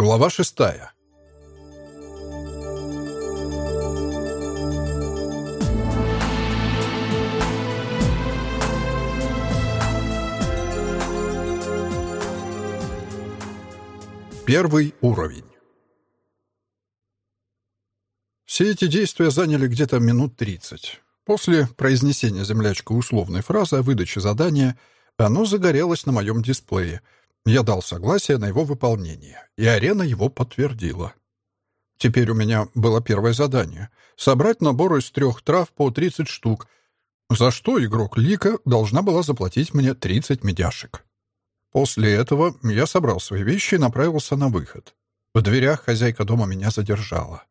Глава шестая. Первый уровень. Все эти действия заняли где-то минут 30. После произнесения землячка условной фразы о выдаче задания оно загорелось на моем дисплее — я дал согласие на его выполнение, и арена его подтвердила. Теперь у меня было первое задание — собрать набор из трех трав по 30 штук, за что игрок Лика должна была заплатить мне 30 медяшек. После этого я собрал свои вещи и направился на выход. В дверях хозяйка дома меня задержала.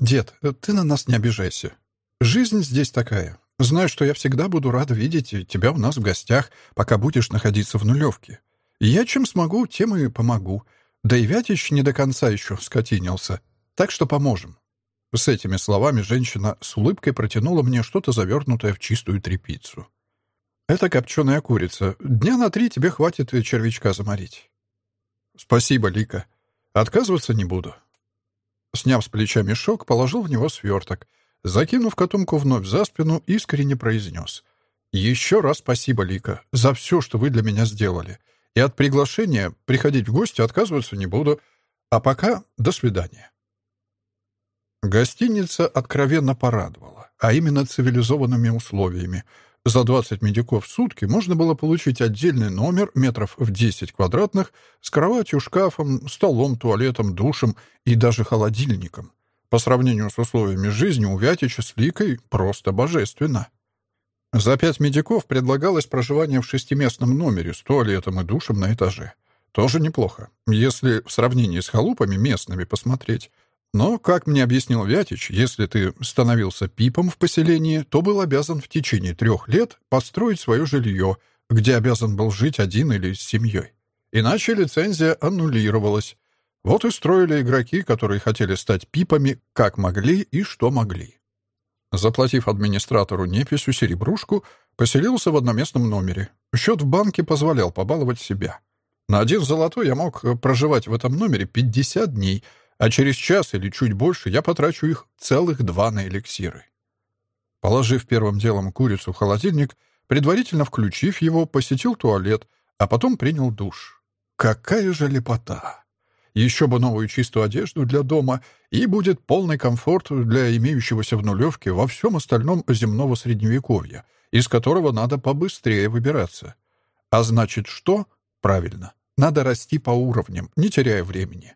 «Дед, ты на нас не обижайся. Жизнь здесь такая. Знаю, что я всегда буду рада видеть тебя у нас в гостях, пока будешь находиться в нулевке. Я чем смогу, тем и помогу. Да и Вятич не до конца еще скотинился. Так что поможем». С этими словами женщина с улыбкой протянула мне что-то завернутое в чистую тряпицу. «Это копченая курица. Дня на три тебе хватит червячка заморить». «Спасибо, Лика. Отказываться не буду». Сняв с плеча мешок, положил в него сверток. Закинув котомку вновь за спину, искренне произнес. «Еще раз спасибо, Лика, за все, что вы для меня сделали и от приглашения приходить в гости отказываться не буду. А пока до свидания. Гостиница откровенно порадовала, а именно цивилизованными условиями. За 20 медиков в сутки можно было получить отдельный номер метров в 10 квадратных с кроватью, шкафом, столом, туалетом, душем и даже холодильником. По сравнению с условиями жизни у Вятича с Ликой просто божественно. За пять медиков предлагалось проживание в шестиместном номере с туалетом и душем на этаже. Тоже неплохо, если в сравнении с халупами местными посмотреть. Но, как мне объяснил Вятич, если ты становился пипом в поселении, то был обязан в течение трех лет построить свое жилье, где обязан был жить один или с семьей. Иначе лицензия аннулировалась. Вот и строили игроки, которые хотели стать пипами, как могли и что могли. Заплатив администратору неписью серебрушку, поселился в одноместном номере. Счет в банке позволял побаловать себя. На один золотой я мог проживать в этом номере 50 дней, а через час или чуть больше я потрачу их целых два на эликсиры. Положив первым делом курицу в холодильник, предварительно включив его, посетил туалет, а потом принял душ. Какая же лепота! Еще бы новую чистую одежду для дома, и будет полный комфорт для имеющегося в нулевке во всем остальном земного средневековья, из которого надо побыстрее выбираться. А значит, что? Правильно. Надо расти по уровням, не теряя времени.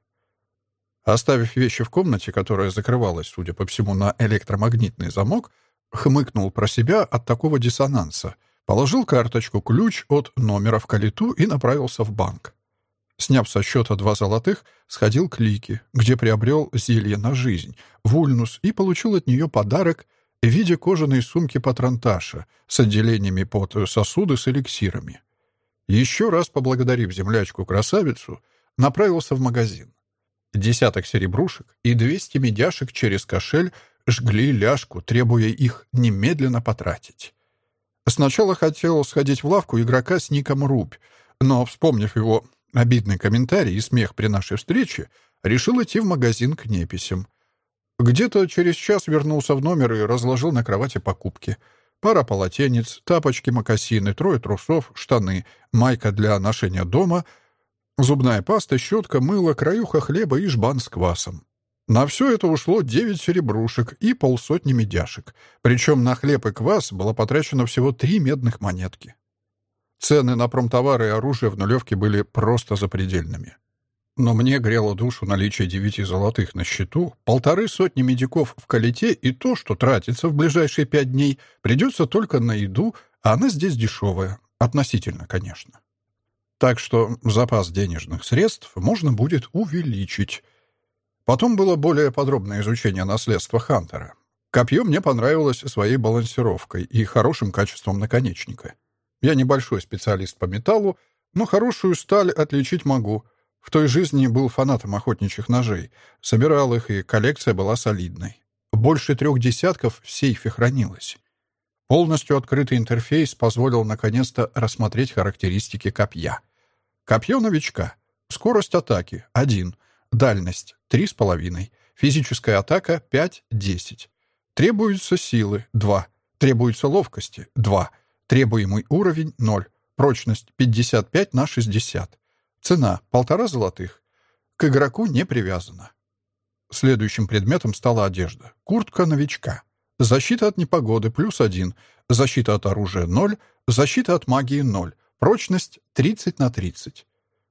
Оставив вещи в комнате, которая закрывалась, судя по всему, на электромагнитный замок, хмыкнул про себя от такого диссонанса, положил карточку ключ от номера в калиту и направился в банк. Сняв со счета два золотых, сходил к Лике, где приобрел зелье на жизнь, вульнус, и получил от нее подарок в виде кожаной сумки патронташа с отделениями под сосуды с эликсирами. Еще раз поблагодарив землячку-красавицу, направился в магазин. Десяток серебрушек и двести медяшек через кошель жгли ляжку, требуя их немедленно потратить. Сначала хотел сходить в лавку игрока с ником Рубь, но, вспомнив его обидный комментарий и смех при нашей встрече, решил идти в магазин к неписям. Где-то через час вернулся в номер и разложил на кровати покупки. Пара полотенец, тапочки, мокасины, трое трусов, штаны, майка для ношения дома, зубная паста, щетка, мыло, краюха хлеба и жбан с квасом. На все это ушло девять серебрушек и полсотни медяшек. Причем на хлеб и квас было потрачено всего три медных монетки. Цены на промтовары и оружие в нулевке были просто запредельными. Но мне грело душу наличие девяти золотых на счету, полторы сотни медиков в калите и то, что тратится в ближайшие пять дней, придется только на еду, а она здесь дешевая. Относительно, конечно. Так что запас денежных средств можно будет увеличить. Потом было более подробное изучение наследства Хантера. Копье мне понравилось своей балансировкой и хорошим качеством наконечника. Я небольшой специалист по металлу, но хорошую сталь отличить могу. В той жизни был фанатом охотничьих ножей. Собирал их, и коллекция была солидной. Больше трех десятков в сейфе хранилось. Полностью открытый интерфейс позволил наконец-то рассмотреть характеристики копья. Копье новичка. Скорость атаки — 1. Дальность — 3,5. Физическая атака — 5-10. Требуются силы — 2. Требуется ловкости — 2. Требуемый уровень — 0. Прочность — 55 на 60. Цена — полтора золотых. К игроку не привязана. Следующим предметом стала одежда. Куртка новичка. Защита от непогоды — плюс 1. Защита от оружия — 0. Защита от магии — 0. Прочность — 30 на 30.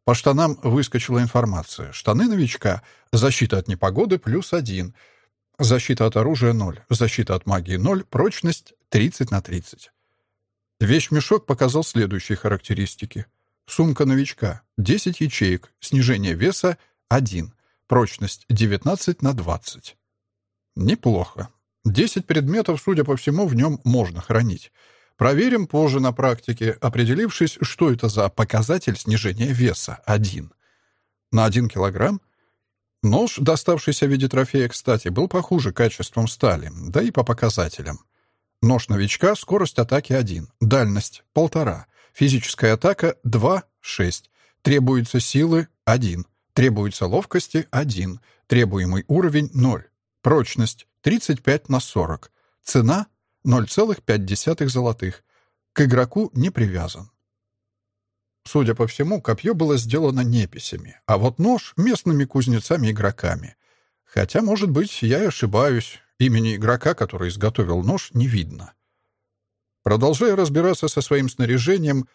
По штанам выскочила информация. Штаны новичка. Защита от непогоды плюс один. Защита от оружия ноль. Защита от магии ноль. Прочность 30 на 30. Вещмешок показал следующие характеристики. Сумка новичка. 10 ячеек. Снижение веса 1. Прочность 19 на 20. Неплохо. 10 предметов, судя по всему, в нем можно хранить. Проверим позже на практике, определившись, что это за показатель снижения веса — один. На один килограмм? Нож, доставшийся в виде трофея, кстати, был похуже качеством стали, да и по показателям. Нож новичка, скорость атаки 1, дальность — 1,5, физическая атака — 2, 6, требуется силы — 1, требуется ловкости — 1, требуемый уровень — 0, прочность — 35 на 40, цена 0,5 золотых. К игроку не привязан. Судя по всему, копье было сделано неписями, а вот нож — местными кузнецами-игроками. Хотя, может быть, я и ошибаюсь. Имени игрока, который изготовил нож, не видно. Продолжая разбираться со своим снаряжением,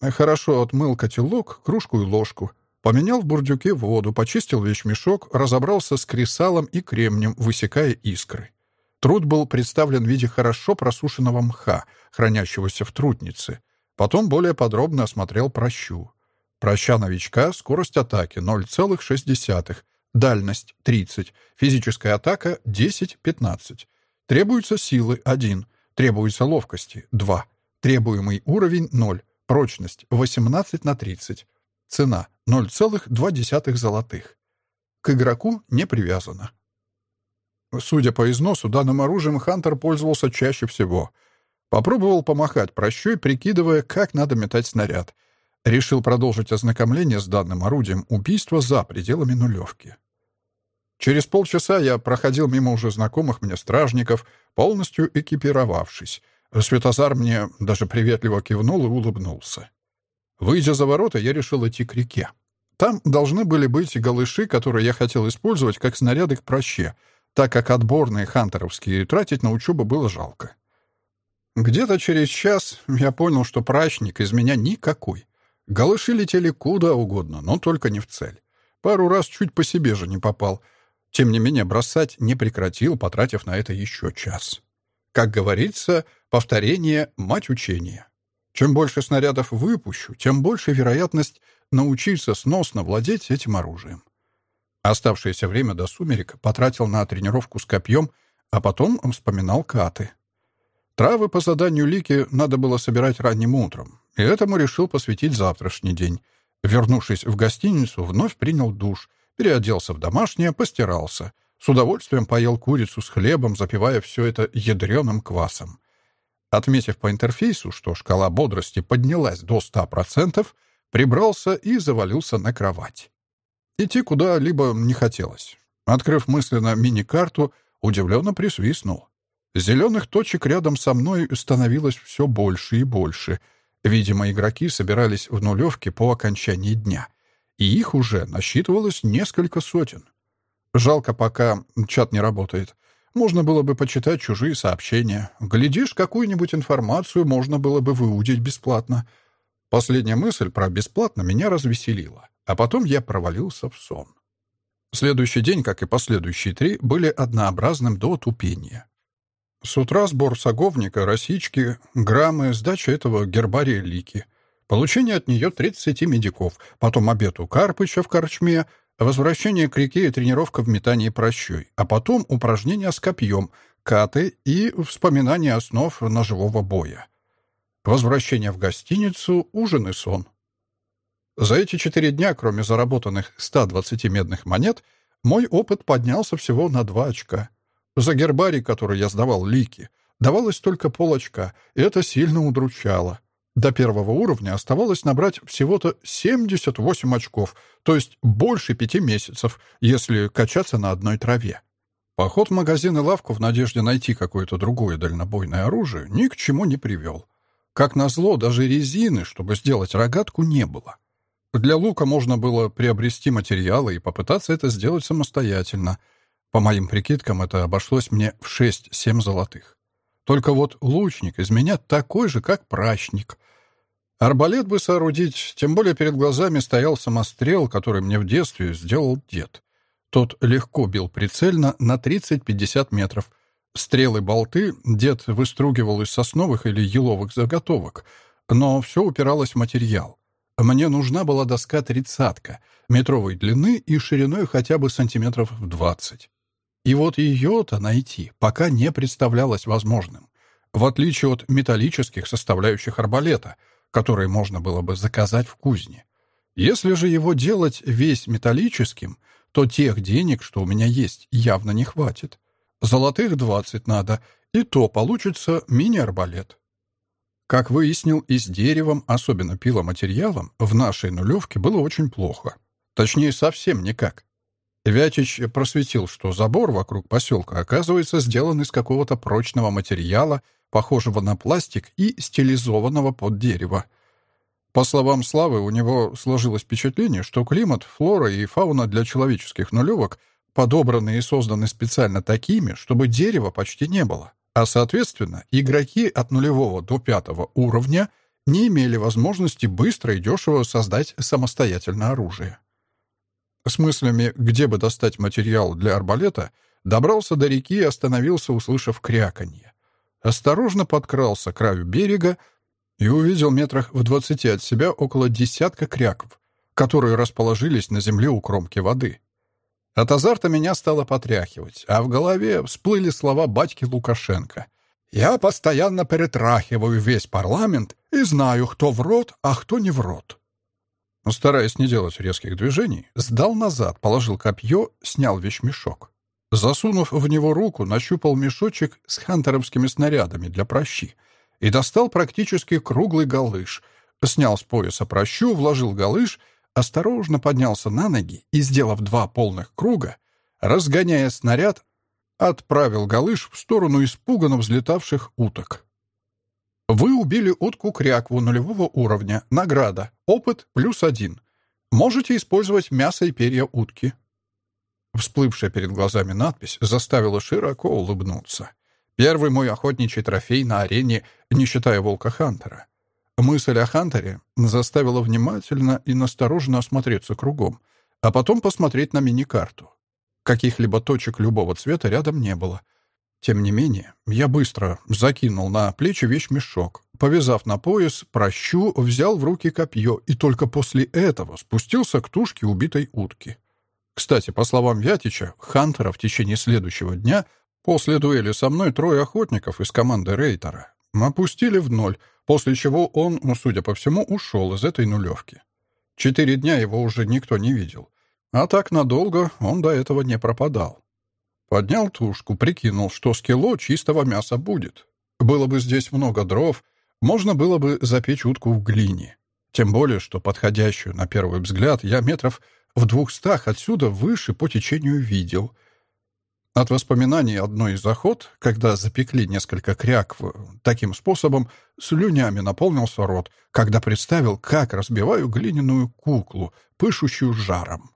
хорошо отмыл котелок, кружку и ложку, поменял в бурдюке воду, почистил вещмешок, разобрался с кресалом и кремнем, высекая искры. Труд был представлен в виде хорошо просушенного мха, хранящегося в трутнице. Потом более подробно осмотрел прощу. Проща новичка, скорость атаки 0,6, дальность 30, физическая атака 10-15. Требуются силы 1, требуется ловкости 2, требуемый уровень 0, прочность 18 на 30, цена 0,2 золотых. К игроку не привязано. Судя по износу, данным оружием Хантер пользовался чаще всего. Попробовал помахать прощой, прикидывая, как надо метать снаряд. Решил продолжить ознакомление с данным орудием убийства за пределами нулевки. Через полчаса я проходил мимо уже знакомых мне стражников, полностью экипировавшись. Светозар мне даже приветливо кивнул и улыбнулся. Выйдя за ворота, я решил идти к реке. Там должны были быть галыши, которые я хотел использовать как снаряды к проще — так как отборные хантеровские тратить на учебу было жалко. Где-то через час я понял, что прачник из меня никакой. Галыши летели куда угодно, но только не в цель. Пару раз чуть по себе же не попал. Тем не менее, бросать не прекратил, потратив на это еще час. Как говорится, повторение — мать учения. Чем больше снарядов выпущу, тем больше вероятность научиться сносно владеть этим оружием. Оставшееся время до сумерек потратил на тренировку с копьем, а потом вспоминал каты. Травы по заданию Лики надо было собирать ранним утром, и этому решил посвятить завтрашний день. Вернувшись в гостиницу, вновь принял душ, переоделся в домашнее, постирался. С удовольствием поел курицу с хлебом, запивая все это ядреным квасом. Отметив по интерфейсу, что шкала бодрости поднялась до 100%, прибрался и завалился на кровать. Идти куда-либо не хотелось. Открыв мысленно мини-карту, удивленно присвистнул. Зеленых точек рядом со мной становилось все больше и больше. Видимо, игроки собирались в нулевке по окончании дня. И их уже насчитывалось несколько сотен. Жалко, пока чат не работает. Можно было бы почитать чужие сообщения. Глядишь, какую-нибудь информацию можно было бы выудить бесплатно. Последняя мысль про бесплатно меня развеселила а потом я провалился в сон. Следующий день, как и последующие три, были однообразным до тупения. С утра сбор саговника, росички, граммы, сдача этого гербария лики, получение от нее 30 медиков, потом обед у Карпыча в корчме, возвращение к реке и тренировка в метании прощой, а потом упражнения с копьем, каты и вспоминание основ ножевого боя. Возвращение в гостиницу, ужин и сон. За эти четыре дня, кроме заработанных 120 медных монет, мой опыт поднялся всего на два очка. За гербарий, который я сдавал Лики, давалось только пол очка, и это сильно удручало. До первого уровня оставалось набрать всего-то 78 очков, то есть больше пяти месяцев, если качаться на одной траве. Поход в магазин и лавку в надежде найти какое-то другое дальнобойное оружие ни к чему не привел. Как назло, даже резины, чтобы сделать рогатку, не было. Для лука можно было приобрести материалы и попытаться это сделать самостоятельно. По моим прикидкам, это обошлось мне в 6-7 золотых. Только вот лучник из меня такой же, как прачник. Арбалет бы соорудить, тем более перед глазами стоял самострел, который мне в детстве сделал дед. Тот легко бил прицельно на 30-50 метров. Стрелы-болты дед выстругивал из сосновых или еловых заготовок, но все упиралось в материал. Мне нужна была доска тридцатка, метровой длины и шириной хотя бы сантиметров в двадцать. И вот ее-то найти пока не представлялось возможным, в отличие от металлических составляющих арбалета, которые можно было бы заказать в кузне. Если же его делать весь металлическим, то тех денег, что у меня есть, явно не хватит. Золотых двадцать надо, и то получится мини-арбалет. Как выяснил, и с деревом, особенно пиломатериалом, в нашей нулевке было очень плохо. Точнее, совсем никак. Вятич просветил, что забор вокруг поселка оказывается сделан из какого-то прочного материала, похожего на пластик и стилизованного под дерево. По словам Славы, у него сложилось впечатление, что климат, флора и фауна для человеческих нулевок подобраны и созданы специально такими, чтобы дерева почти не было. А соответственно, игроки от нулевого до пятого уровня не имели возможности быстро и дешево создать самостоятельное оружие. С мыслями, где бы достать материал для арбалета, добрался до реки и остановился, услышав кряканье. Осторожно подкрался к краю берега и увидел метрах в двадцати от себя около десятка кряков, которые расположились на земле у кромки воды. От азарта меня стало потряхивать, а в голове всплыли слова батьки Лукашенко. «Я постоянно перетрахиваю весь парламент и знаю, кто в рот, а кто не в рот». Стараясь не делать резких движений, сдал назад, положил копье, снял вещмешок. Засунув в него руку, нащупал мешочек с хантеровскими снарядами для прощи и достал практически круглый галыш. Снял с пояса прощу, вложил галыш — осторожно поднялся на ноги и, сделав два полных круга, разгоняя снаряд, отправил галыш в сторону испуганно взлетавших уток. Вы убили утку-крякву нулевого уровня. Награда. Опыт плюс один. Можете использовать мясо и перья утки. Всплывшая перед глазами надпись заставила широко улыбнуться. Первый мой охотничий трофей на арене, не считая волка-хантера. Мысль о Хантере заставила внимательно и настороженно осмотреться кругом, а потом посмотреть на мини-карту. Каких-либо точек любого цвета рядом не было. Тем не менее, я быстро закинул на плечи вещмешок, повязав на пояс прощу, взял в руки копье и только после этого спустился к тушке убитой утки. Кстати, по словам Вятича, Хантера в течение следующего дня после дуэли со мной трое охотников из команды Рейтера опустили в ноль, после чего он, ну, судя по всему, ушел из этой нулевки. Четыре дня его уже никто не видел. А так надолго он до этого не пропадал. Поднял тушку, прикинул, что с кило чистого мяса будет. Было бы здесь много дров, можно было бы запечь утку в глине. Тем более, что подходящую, на первый взгляд, я метров в двухстах отсюда выше по течению видел — от воспоминаний одной из охот, когда запекли несколько крякв, таким способом слюнями наполнился рот, когда представил, как разбиваю глиняную куклу, пышущую жаром.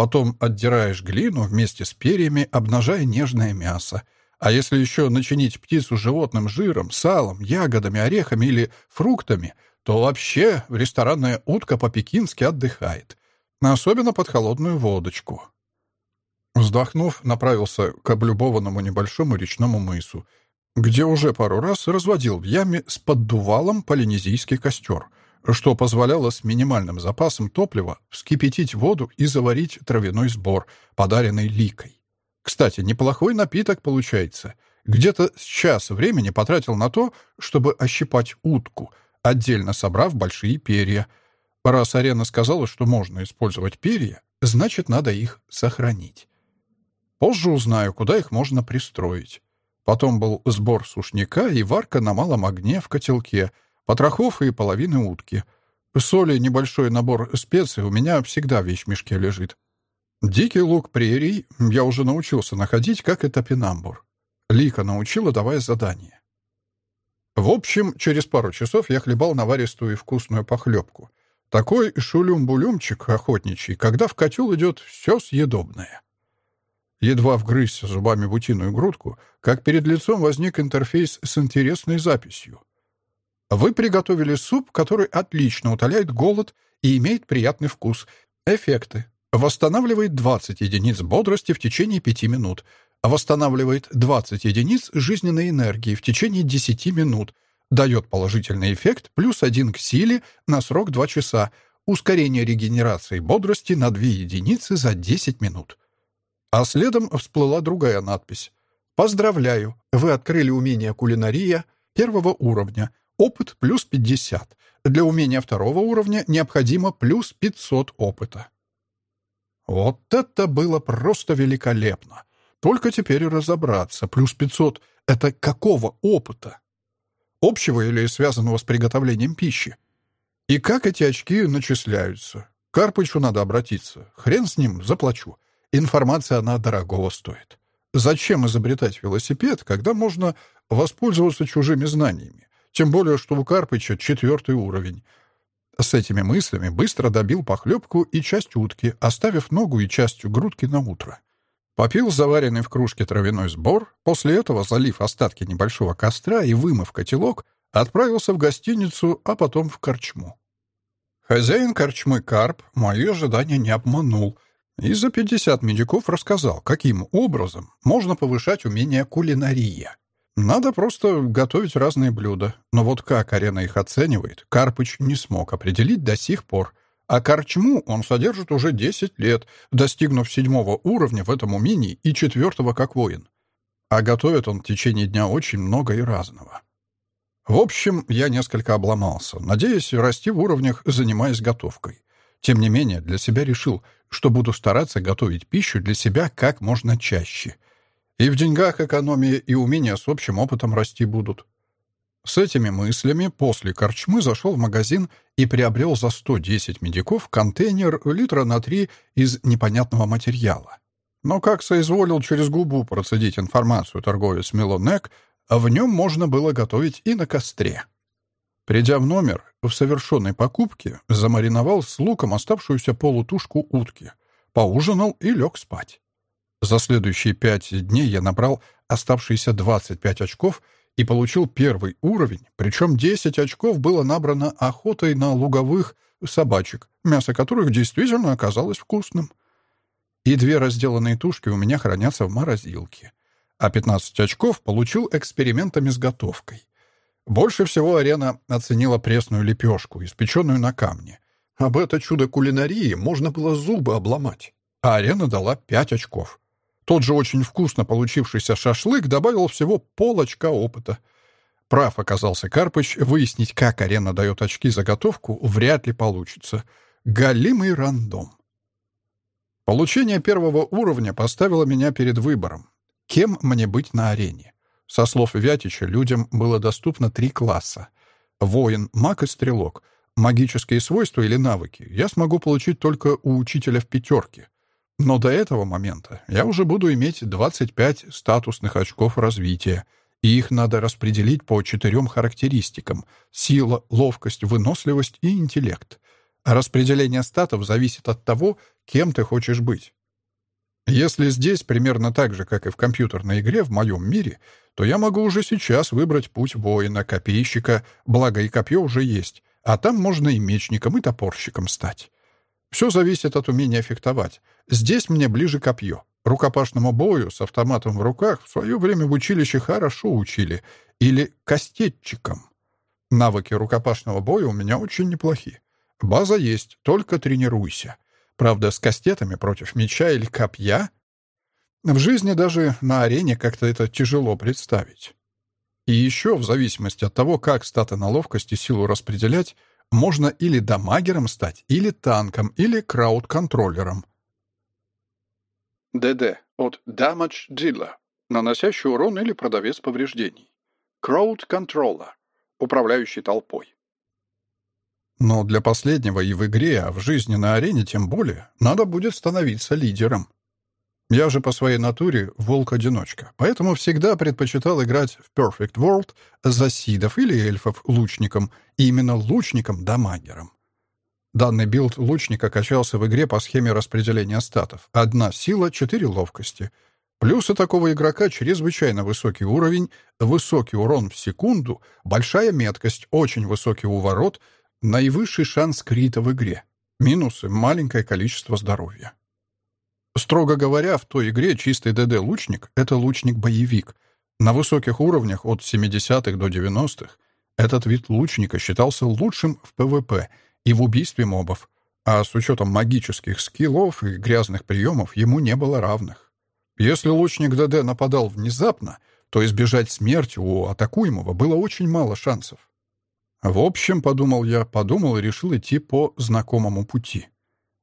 Потом отдираешь глину вместе с перьями, обнажая нежное мясо. А если еще начинить птицу животным жиром, салом, ягодами, орехами или фруктами, то вообще ресторанная утка по-пекински отдыхает. Особенно под холодную водочку. Вздохнув, направился к облюбованному небольшому речному мысу, где уже пару раз разводил в яме с поддувалом полинезийский костер, что позволяло с минимальным запасом топлива вскипятить воду и заварить травяной сбор, подаренный ликой. Кстати, неплохой напиток получается. Где-то с час времени потратил на то, чтобы ощипать утку, отдельно собрав большие перья. Раз арена сказала, что можно использовать перья, значит, надо их сохранить. Позже узнаю, куда их можно пристроить. Потом был сбор сушняка и варка на малом огне в котелке, потрохов и половины утки. Соли небольшой набор специй у меня всегда в вещмешке лежит. Дикий лук прерий я уже научился находить, как и топинамбур. Лика научила, давая задание. В общем, через пару часов я хлебал наваристую и вкусную похлебку. Такой шулюм-булюмчик охотничий, когда в котел идет все съедобное. Едва вгрызся зубами в утиную грудку, как перед лицом возник интерфейс с интересной записью. Вы приготовили суп, который отлично утоляет голод и имеет приятный вкус. Эффекты. Восстанавливает 20 единиц бодрости в течение 5 минут. Восстанавливает 20 единиц жизненной энергии в течение 10 минут. Дает положительный эффект плюс 1 к силе на срок 2 часа. Ускорение регенерации бодрости на 2 единицы за 10 минут. А следом всплыла другая надпись. «Поздравляю! Вы открыли умение кулинария первого уровня. Опыт плюс 50. Для умения второго уровня необходимо плюс 500 опыта». Вот это было просто великолепно! Только теперь разобраться. Плюс 500 — это какого опыта? Общего или связанного с приготовлением пищи? И как эти очки начисляются? Карпычу надо обратиться. Хрен с ним, заплачу. Информация, она дорогого стоит. Зачем изобретать велосипед, когда можно воспользоваться чужими знаниями? Тем более, что у Карпыча четвертый уровень. С этими мыслями быстро добил похлебку и часть утки, оставив ногу и частью грудки на утро. Попил заваренный в кружке травяной сбор, после этого, залив остатки небольшого костра и вымыв котелок, отправился в гостиницу, а потом в корчму. Хозяин корчмы Карп мои ожидания не обманул — и за 50 медиков рассказал, каким образом можно повышать умение кулинария. Надо просто готовить разные блюда. Но вот как арена их оценивает, Карпыч не смог определить до сих пор. А корчму он содержит уже 10 лет, достигнув седьмого уровня в этом умении и четвертого как воин. А готовит он в течение дня очень много и разного. В общем, я несколько обломался, надеясь расти в уровнях, занимаясь готовкой. Тем не менее, для себя решил, что буду стараться готовить пищу для себя как можно чаще. И в деньгах экономия и умения с общим опытом расти будут. С этими мыслями после корчмы зашел в магазин и приобрел за 110 медиков контейнер литра на 3 из непонятного материала. Но как соизволил через губу процедить информацию торговец Мелонек, в нем можно было готовить и на костре. Придя в номер, в совершенной покупке замариновал с луком оставшуюся полутушку утки, поужинал и лег спать. За следующие пять дней я набрал оставшиеся 25 очков и получил первый уровень, причем 10 очков было набрано охотой на луговых собачек, мясо которых действительно оказалось вкусным. И две разделанные тушки у меня хранятся в морозилке. А 15 очков получил экспериментами с готовкой. Больше всего арена оценила пресную лепешку, испеченную на камне. Об это чудо кулинарии можно было зубы обломать. А арена дала пять очков. Тот же очень вкусно получившийся шашлык добавил всего пол очка опыта. Прав оказался Карпыч, выяснить, как арена дает очки за готовку, вряд ли получится. Галимый рандом. Получение первого уровня поставило меня перед выбором. Кем мне быть на арене? Со слов Вятича, людям было доступно три класса. Воин, маг и стрелок. Магические свойства или навыки я смогу получить только у учителя в пятерке. Но до этого момента я уже буду иметь 25 статусных очков развития, и их надо распределить по четырем характеристикам — сила, ловкость, выносливость и интеллект. распределение статов зависит от того, кем ты хочешь быть. Если здесь примерно так же, как и в компьютерной игре в моем мире, то я могу уже сейчас выбрать путь воина, копейщика, благо и копье уже есть, а там можно и мечником, и топорщиком стать. Все зависит от умения фехтовать. Здесь мне ближе копье. Рукопашному бою с автоматом в руках в свое время в училище хорошо учили. Или кастетчиком. Навыки рукопашного боя у меня очень неплохи. База есть, только тренируйся. Правда, с кастетами против меча или копья в жизни даже на арене как-то это тяжело представить. И еще, в зависимости от того, как статы на ловкость и силу распределять, можно или дамагером стать, или танком, или крауд-контроллером. ДД от Damage Dealer, наносящий урон или продавец повреждений. Crowd Controller. управляющий толпой. Но для последнего и в игре, а в жизни на арене тем более, надо будет становиться лидером. Я же по своей натуре волк-одиночка, поэтому всегда предпочитал играть в Perfect World за сидов или эльфов лучником, и именно лучником-дамагером. Данный билд лучника качался в игре по схеме распределения статов. Одна сила, четыре ловкости. Плюсы такого игрока — чрезвычайно высокий уровень, высокий урон в секунду, большая меткость, очень высокий уворот — Наивысший шанс крита в игре. Минусы — маленькое количество здоровья. Строго говоря, в той игре чистый ДД-лучник — это лучник-боевик. На высоких уровнях от 70-х до 90-х этот вид лучника считался лучшим в ПВП и в убийстве мобов, а с учетом магических скиллов и грязных приемов ему не было равных. Если лучник ДД нападал внезапно, то избежать смерти у атакуемого было очень мало шансов. В общем, подумал я, подумал и решил идти по знакомому пути.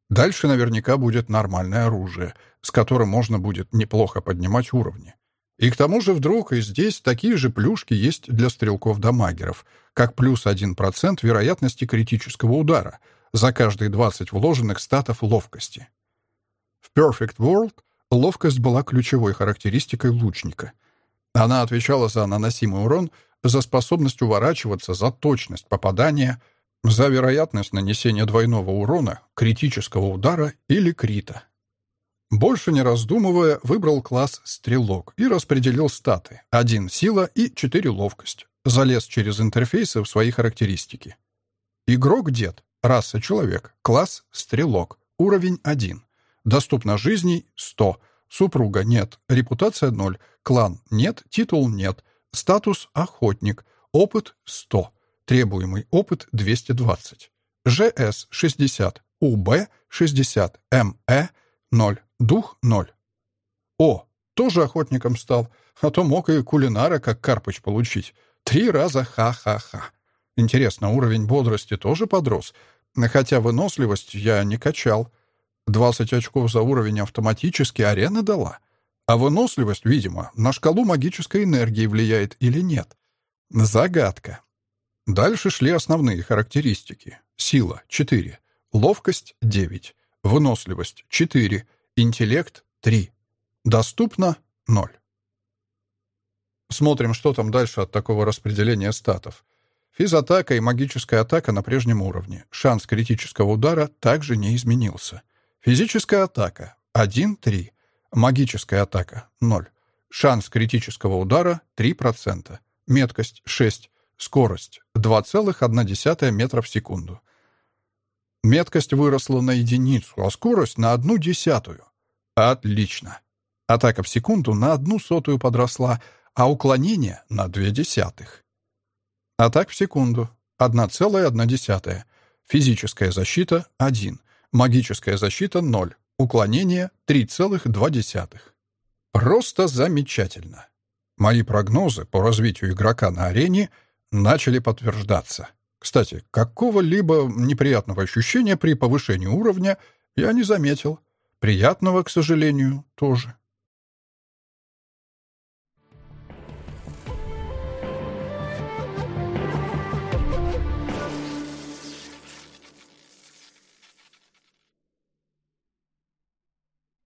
Дальше наверняка будет нормальное оружие, с которым можно будет неплохо поднимать уровни. И к тому же вдруг и здесь такие же плюшки есть для стрелков-дамагеров, как плюс 1% вероятности критического удара за каждые 20 вложенных статов ловкости. В Perfect World ловкость была ключевой характеристикой лучника. Она отвечала за наносимый урон — за способность уворачиваться, за точность попадания, за вероятность нанесения двойного урона, критического удара или крита. Больше не раздумывая, выбрал класс «Стрелок» и распределил статы. Один — сила и четыре — ловкость. Залез через интерфейсы в свои характеристики. Игрок — дед, раса — человек, класс — «Стрелок», уровень — 1. Доступно жизней — 100, супруга — нет, репутация — 0, клан — нет, титул — нет, Статус «Охотник». Опыт 100. Требуемый опыт 220. ЖС 60. УБ 60. МЭ 0. Дух 0. О, тоже охотником стал, а то мог и кулинара как Карпыч получить. Три раза ха-ха-ха. Интересно, уровень бодрости тоже подрос, хотя выносливость я не качал. 20 очков за уровень автоматически арена дала. А выносливость, видимо, на шкалу магической энергии влияет или нет. Загадка. Дальше шли основные характеристики. Сила — 4, ловкость — 9, выносливость — 4, интеллект — 3. Доступно — 0. Смотрим, что там дальше от такого распределения статов. Физатака и магическая атака на прежнем уровне. Шанс критического удара также не изменился. Физическая атака — 1-3. Магическая атака — 0. Шанс критического удара — 3%. Меткость — 6. Скорость — 2,1 метра в секунду. Меткость выросла на единицу, а скорость — на одну десятую. Отлично. Атака в секунду на одну сотую подросла, а уклонение — на две десятых. Атак в секунду — 1,1. Физическая защита — 1. Магическая защита — 0. Уклонение 3,2. Просто замечательно. Мои прогнозы по развитию игрока на арене начали подтверждаться. Кстати, какого-либо неприятного ощущения при повышении уровня я не заметил. Приятного, к сожалению, тоже.